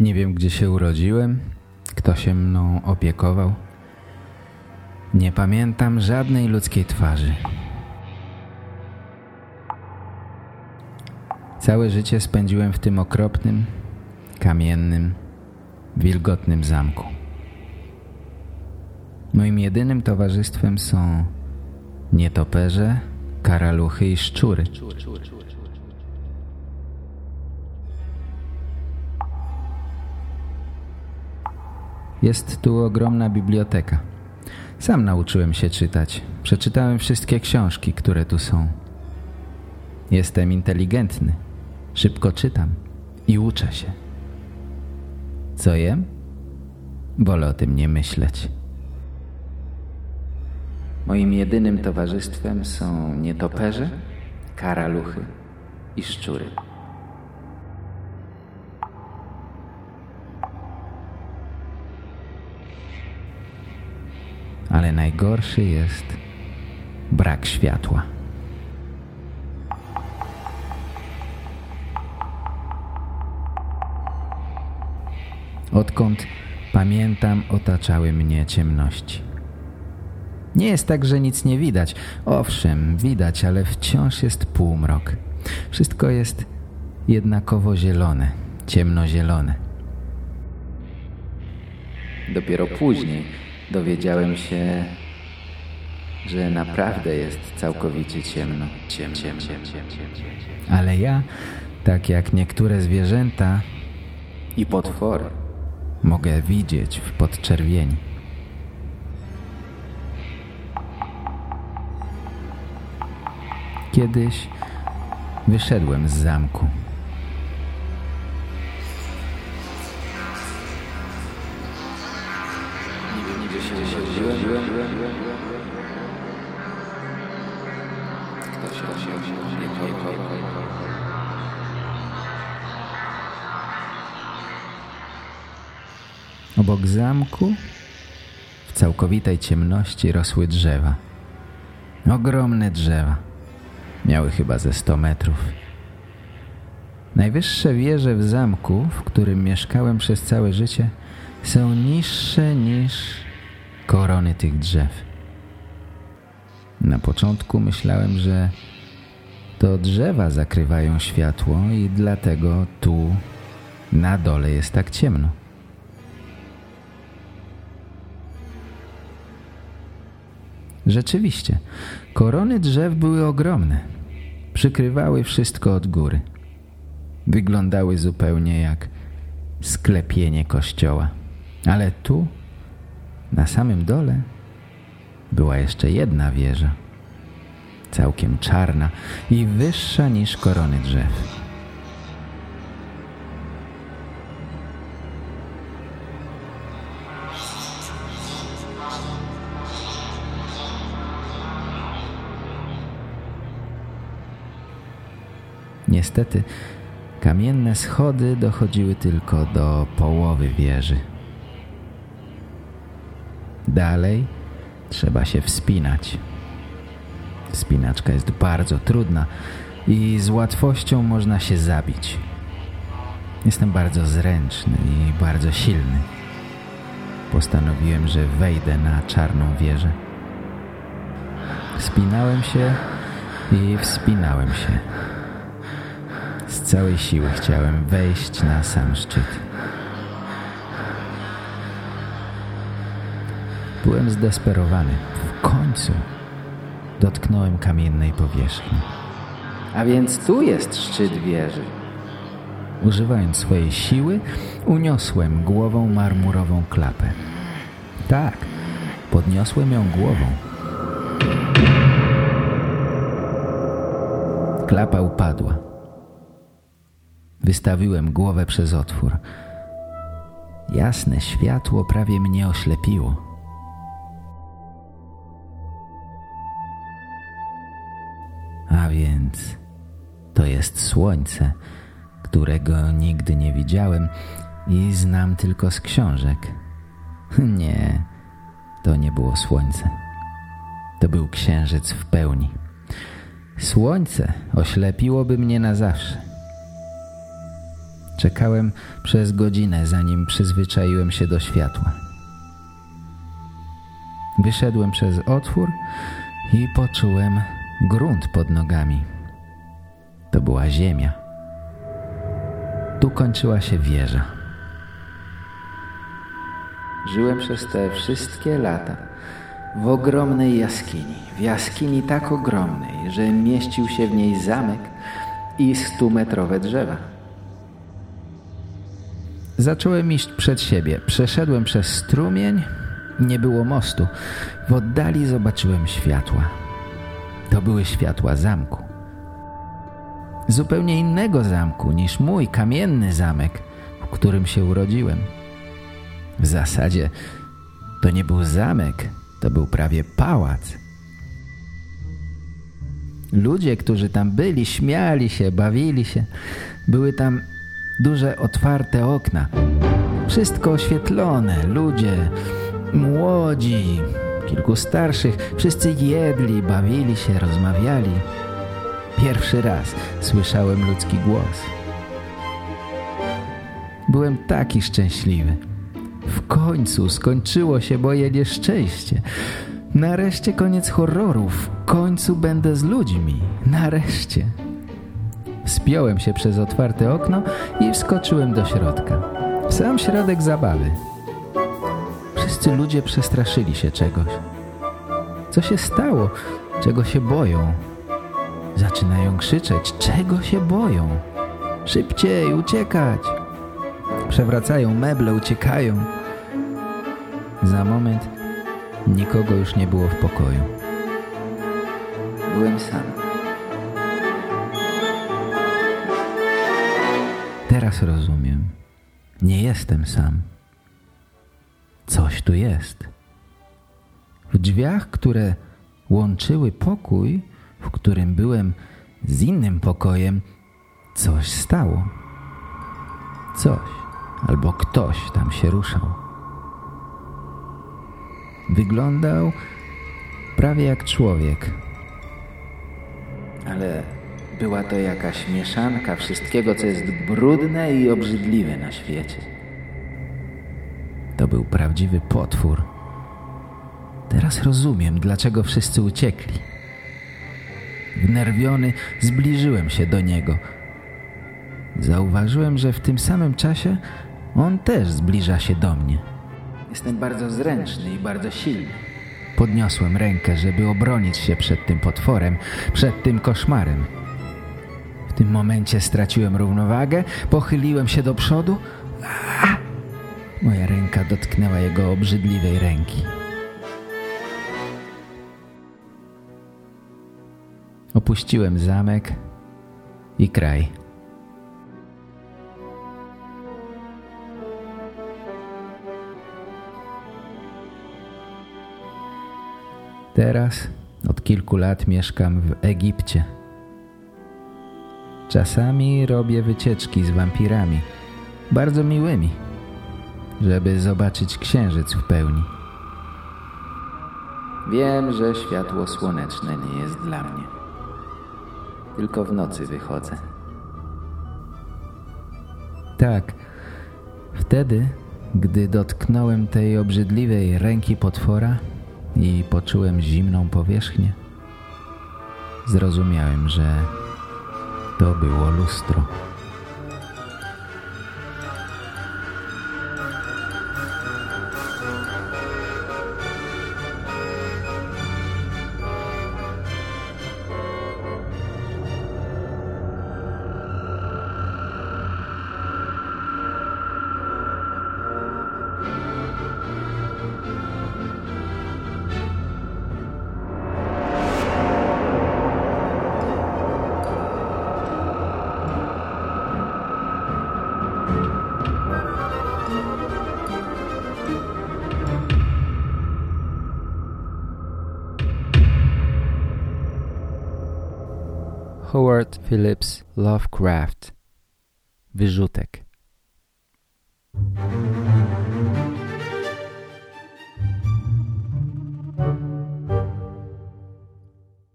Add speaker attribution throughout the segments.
Speaker 1: Nie wiem, gdzie się urodziłem, kto się mną opiekował. Nie pamiętam żadnej ludzkiej twarzy. Całe życie spędziłem w tym okropnym, kamiennym, wilgotnym zamku. Moim jedynym towarzystwem są nietoperze, karaluchy i szczury. Jest tu ogromna biblioteka. Sam nauczyłem się czytać. Przeczytałem wszystkie książki, które tu są. Jestem inteligentny. Szybko czytam i uczę się. Co jem? Wolę o tym nie myśleć. Moim jedynym towarzystwem są nietoperze, karaluchy i szczury. Ale najgorszy jest brak światła. Odkąd pamiętam, otaczały mnie ciemności. Nie jest tak, że nic nie widać. Owszem, widać, ale wciąż jest półmrok. Wszystko jest jednakowo zielone, ciemnozielone. Dopiero później dowiedziałem się, że naprawdę jest całkowicie ciemno. Ciem, ciem, ciem. Ale ja, tak jak niektóre zwierzęta i potwory, mogę widzieć w podczerwieni. Kiedyś wyszedłem z zamku. Obok zamku w całkowitej ciemności rosły drzewa. Ogromne drzewa. Miały chyba ze sto metrów. Najwyższe wieże w zamku, w którym mieszkałem przez całe życie, są niższe niż korony tych drzew. Na początku myślałem, że to drzewa zakrywają światło i dlatego tu na dole jest tak ciemno. Rzeczywiście, korony drzew były ogromne. Przykrywały wszystko od góry. Wyglądały zupełnie jak sklepienie kościoła. Ale tu, na samym dole, była jeszcze jedna wieża. Całkiem czarna i wyższa niż korony drzew. Niestety, kamienne schody dochodziły tylko do połowy wieży. Dalej trzeba się wspinać. Wspinaczka jest bardzo trudna i z łatwością można się zabić. Jestem bardzo zręczny i bardzo silny. Postanowiłem, że wejdę na czarną wieżę. Wspinałem się i wspinałem się. Z całej siły chciałem wejść na sam szczyt. Byłem zdesperowany. W końcu dotknąłem kamiennej powierzchni. A więc tu jest szczyt wieży. Używając swojej siły, uniosłem głową marmurową klapę. Tak, podniosłem ją głową. Klapa upadła. Wystawiłem głowę przez otwór. Jasne światło prawie mnie oślepiło. A więc to jest słońce, którego nigdy nie widziałem i znam tylko z książek. Nie, to nie było słońce. To był księżyc w pełni. Słońce oślepiłoby mnie na zawsze. Czekałem przez godzinę, zanim przyzwyczaiłem się do światła. Wyszedłem przez otwór i poczułem grunt pod nogami. To była ziemia. Tu kończyła się wieża. Żyłem przez te wszystkie lata w ogromnej jaskini. W jaskini tak ogromnej, że mieścił się w niej zamek i stumetrowe drzewa. Zacząłem iść przed siebie. Przeszedłem przez strumień. Nie było mostu. W oddali zobaczyłem światła. To były światła zamku. Zupełnie innego zamku niż mój kamienny zamek, w którym się urodziłem. W zasadzie to nie był zamek, to był prawie pałac. Ludzie, którzy tam byli, śmiali się, bawili się. Były tam duże, otwarte okna. Wszystko oświetlone, ludzie, młodzi, kilku starszych. Wszyscy jedli, bawili się, rozmawiali. Pierwszy raz słyszałem ludzki głos. Byłem taki szczęśliwy. W końcu skończyło się moje nieszczęście. Nareszcie koniec horrorów. W końcu będę z ludźmi. Nareszcie. Spiąłem się przez otwarte okno i wskoczyłem do środka. Sam środek zabawy. Wszyscy ludzie przestraszyli się czegoś. Co się stało? Czego się boją? Zaczynają krzyczeć. Czego się boją? Szybciej, uciekać! Przewracają meble, uciekają. Za moment nikogo już nie było w pokoju. Byłem sam. Teraz rozumiem. Nie jestem sam. Coś tu jest. W drzwiach, które łączyły pokój, w którym byłem z innym pokojem, coś stało. Coś albo ktoś tam się ruszał. Wyglądał prawie jak człowiek. Ale była to jakaś mieszanka wszystkiego, co jest brudne i obrzydliwe na świecie. To był prawdziwy potwór. Teraz rozumiem, dlaczego wszyscy uciekli. Wnerwiony zbliżyłem się do niego. Zauważyłem, że w tym samym czasie on też zbliża się do mnie. Jestem bardzo zręczny i bardzo silny. Podniosłem rękę, żeby obronić się przed tym potworem, przed tym koszmarem. W tym momencie straciłem równowagę, pochyliłem się do przodu. A! Moja ręka dotknęła jego obrzydliwej ręki. Opuściłem zamek i kraj. Teraz od kilku lat mieszkam w Egipcie. Czasami robię wycieczki z wampirami, bardzo miłymi, żeby zobaczyć księżyc w pełni. Wiem, że światło słoneczne nie jest dla mnie. Tylko w nocy wychodzę. Tak, wtedy, gdy dotknąłem tej obrzydliwej ręki potwora, i poczułem zimną powierzchnię. Zrozumiałem, że to było lustro. Howard Phillips Lovecraft Wyrzutek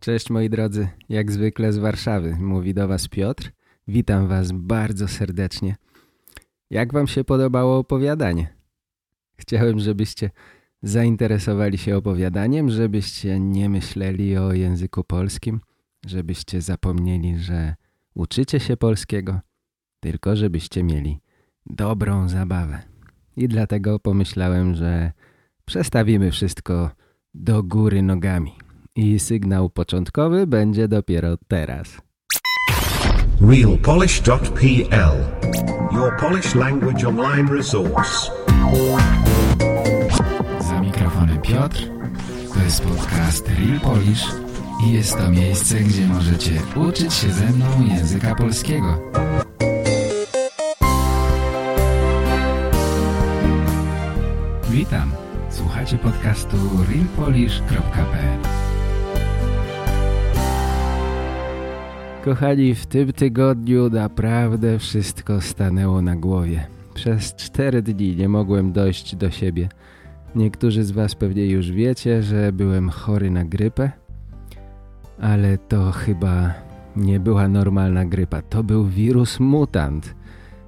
Speaker 1: Cześć moi drodzy, jak zwykle z Warszawy mówi do was Piotr. Witam was bardzo serdecznie. Jak wam się podobało opowiadanie? Chciałem, żebyście zainteresowali się opowiadaniem, żebyście nie myśleli o języku polskim, żebyście zapomnieli, że uczycie się polskiego, tylko żebyście mieli dobrą zabawę. I dlatego pomyślałem, że przestawimy wszystko do góry nogami. I sygnał początkowy będzie dopiero teraz. realpolish.pl Your Polish language online resource. Za mikrofonem Piotr. To jest podcast Real Polish i jest to miejsce, gdzie możecie uczyć się ze mną języka polskiego. Witam. Słuchacie podcastu realpolish.pl Kochani, w tym tygodniu naprawdę wszystko stanęło na głowie. Przez cztery dni nie mogłem dojść do siebie. Niektórzy z was pewnie już wiecie, że byłem chory na grypę, ale to chyba nie była normalna grypa. To był wirus mutant.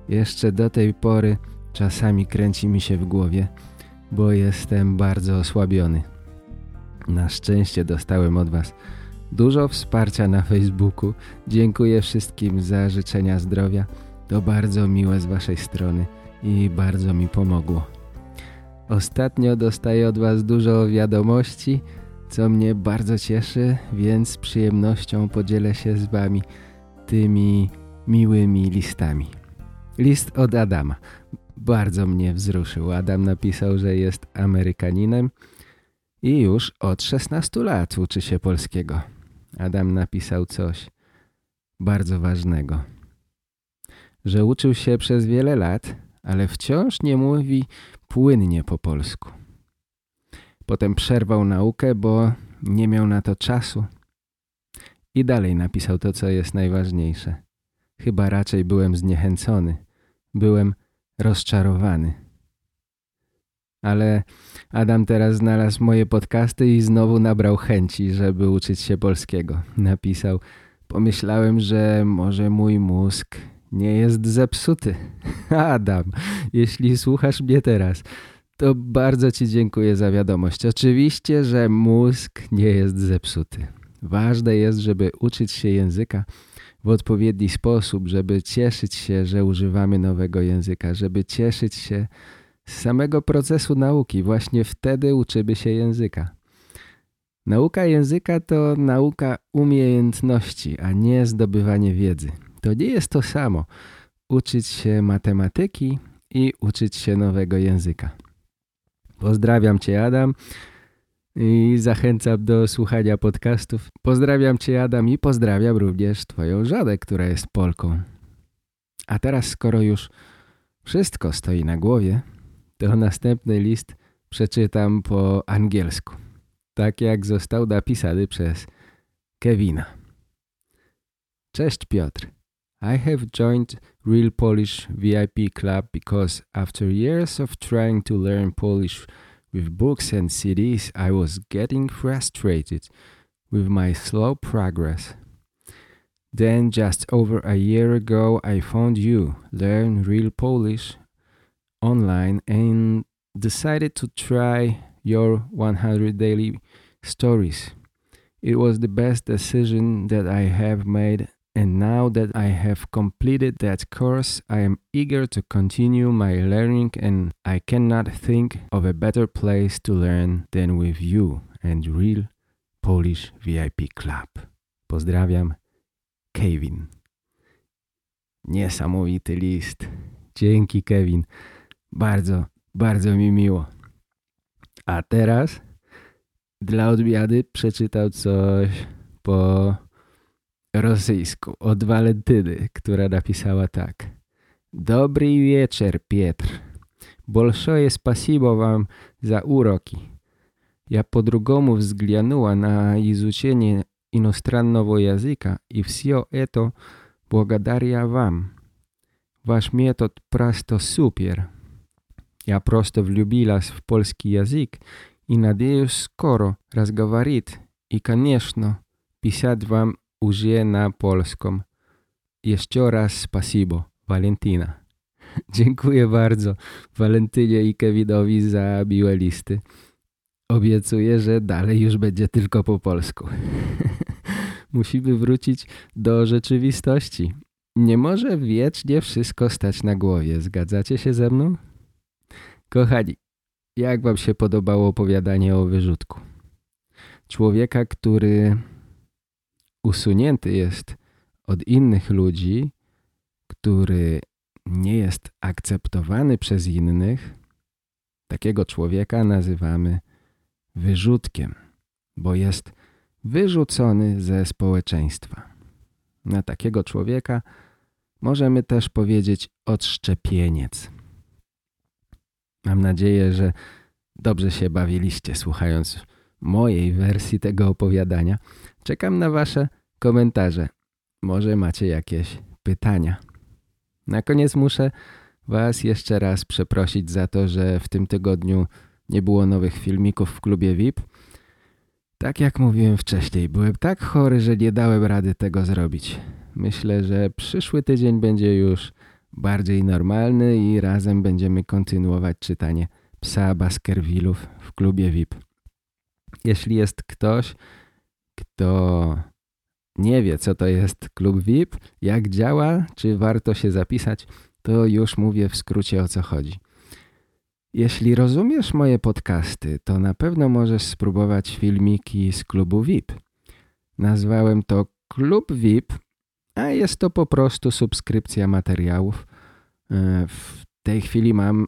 Speaker 1: Jeszcze do tej pory czasami kręci mi się w głowie, bo jestem bardzo osłabiony. Na szczęście dostałem od was dużo wsparcia na Facebooku. Dziękuję wszystkim za życzenia zdrowia. To bardzo miłe z waszej strony i bardzo mi pomogło. Ostatnio dostaję od was dużo wiadomości, co mnie bardzo cieszy, więc z przyjemnością podzielę się z wami tymi miłymi listami. List od Adama. Bardzo mnie wzruszył. Adam napisał, że jest Amerykaninem i już od 16 lat uczy się polskiego. Adam napisał coś bardzo ważnego. Że uczył się przez wiele lat, ale wciąż nie mówi płynnie po polsku. Potem przerwał naukę, bo nie miał na to czasu. I dalej napisał to, co jest najważniejsze. Chyba raczej byłem zniechęcony. Byłem rozczarowany. Ale Adam teraz znalazł moje podcasty i znowu nabrał chęci, żeby uczyć się polskiego. Napisał, pomyślałem, że może mój mózg nie jest zepsuty. Adam, jeśli słuchasz mnie teraz, to bardzo Ci dziękuję za wiadomość. Oczywiście, że mózg nie jest zepsuty. Ważne jest, żeby uczyć się języka w odpowiedni sposób, żeby cieszyć się, że używamy nowego języka, żeby cieszyć się z samego procesu nauki. Właśnie wtedy uczymy się języka. Nauka języka to nauka umiejętności, a nie zdobywanie wiedzy. To nie jest to samo uczyć się matematyki i uczyć się nowego języka. Pozdrawiam Cię Adam i zachęcam do słuchania podcastów. Pozdrawiam Cię Adam i pozdrawiam również Twoją żonę, która jest Polką. A teraz skoro już wszystko stoi na głowie, to następny list przeczytam po angielsku. Tak jak został napisany przez Kevina. Cześć Piotr. I have joined Real Polish VIP Club because after years of trying to learn Polish with books and CDs, I was getting frustrated with my slow progress. Then, just over a year ago, I found you, Learn Real Polish, online and decided to try your 100 daily stories. It was the best decision that I have made and now that I have completed that course, I am eager to continue my learning and I cannot think of a better place to learn than with you and Real Polish VIP Club. Pozdrawiam, Kevin. Niesamowity list. Dzięki, Kevin. Bardzo, bardzo mi miło. A teraz dla odmiany przeczytał coś po rosyjsku od Walentyny, która napisała tak. Dobry wieczór, Pietr. Большое спасибо вам за уроки. Я по-другому взглянула на изучение иностранного языка, и все это благодаря вам. Ваш метод просто супер. Я просто влюбилась в польский язык и надеюсь скоро разговорить и, конечно, писать вам użyję na polską. Jeszcze raz spasibo, Walentina. Dziękuję bardzo Walentynie i Kevinowi za miłe listy. Obiecuję, że dalej już będzie tylko po polsku. Musimy wrócić do rzeczywistości. Nie może wiecznie wszystko stać na głowie. Zgadzacie się ze mną? Kochani, jak wam się podobało opowiadanie o wyrzutku? Człowieka, który usunięty jest od innych ludzi, który nie jest akceptowany przez innych, takiego człowieka nazywamy wyrzutkiem, bo jest wyrzucony ze społeczeństwa. Na takiego człowieka możemy też powiedzieć odszczepieniec. Mam nadzieję, że dobrze się bawiliście słuchając mojej wersji tego opowiadania. Czekam na wasze komentarze. Może macie jakieś pytania. Na koniec muszę was jeszcze raz przeprosić za to, że w tym tygodniu nie było nowych filmików w klubie VIP. Tak jak mówiłem wcześniej, byłem tak chory, że nie dałem rady tego zrobić. Myślę, że przyszły tydzień będzie już bardziej normalny i razem będziemy kontynuować czytanie Psa Baskervillów w klubie VIP. Jeśli jest ktoś, kto nie wie, co to jest klub VIP, jak działa, czy warto się zapisać, to już mówię w skrócie o co chodzi. Jeśli rozumiesz moje podcasty, to na pewno możesz spróbować filmiki z klubu VIP. Nazwałem to Klub VIP, a jest to po prostu subskrypcja materiałów. E, w tej chwili mam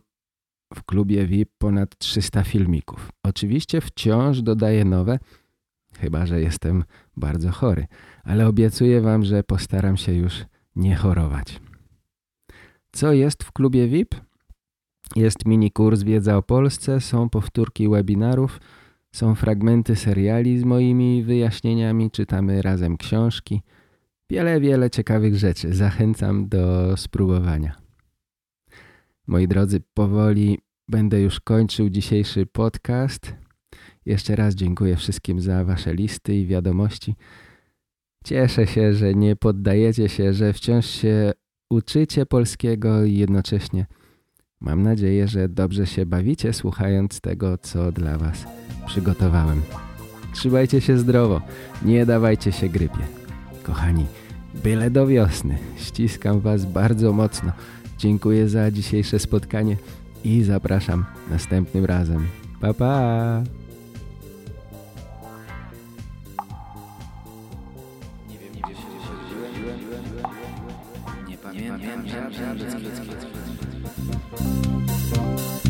Speaker 1: w klubie VIP ponad 300 filmików. Oczywiście wciąż dodaję nowe, chyba że jestem bardzo chory, ale obiecuję Wam, że postaram się już nie chorować. Co jest w klubie VIP? Jest mini kurs Wiedza o Polsce, są powtórki webinarów, są fragmenty seriali z moimi wyjaśnieniami, czytamy razem książki. Wiele, wiele ciekawych rzeczy. Zachęcam do spróbowania. Moi drodzy, powoli będę już kończył dzisiejszy podcast. Jeszcze raz dziękuję wszystkim za wasze listy i wiadomości. Cieszę się, że nie poddajecie się, że wciąż się uczycie polskiego i jednocześnie mam nadzieję, że dobrze się bawicie słuchając tego, co dla was przygotowałem. Trzymajcie się zdrowo, nie dawajcie się grypie. Kochani, byle do wiosny. Ściskam was bardzo mocno. Dziękuję za dzisiejsze spotkanie i zapraszam następnym razem. Pa, pa!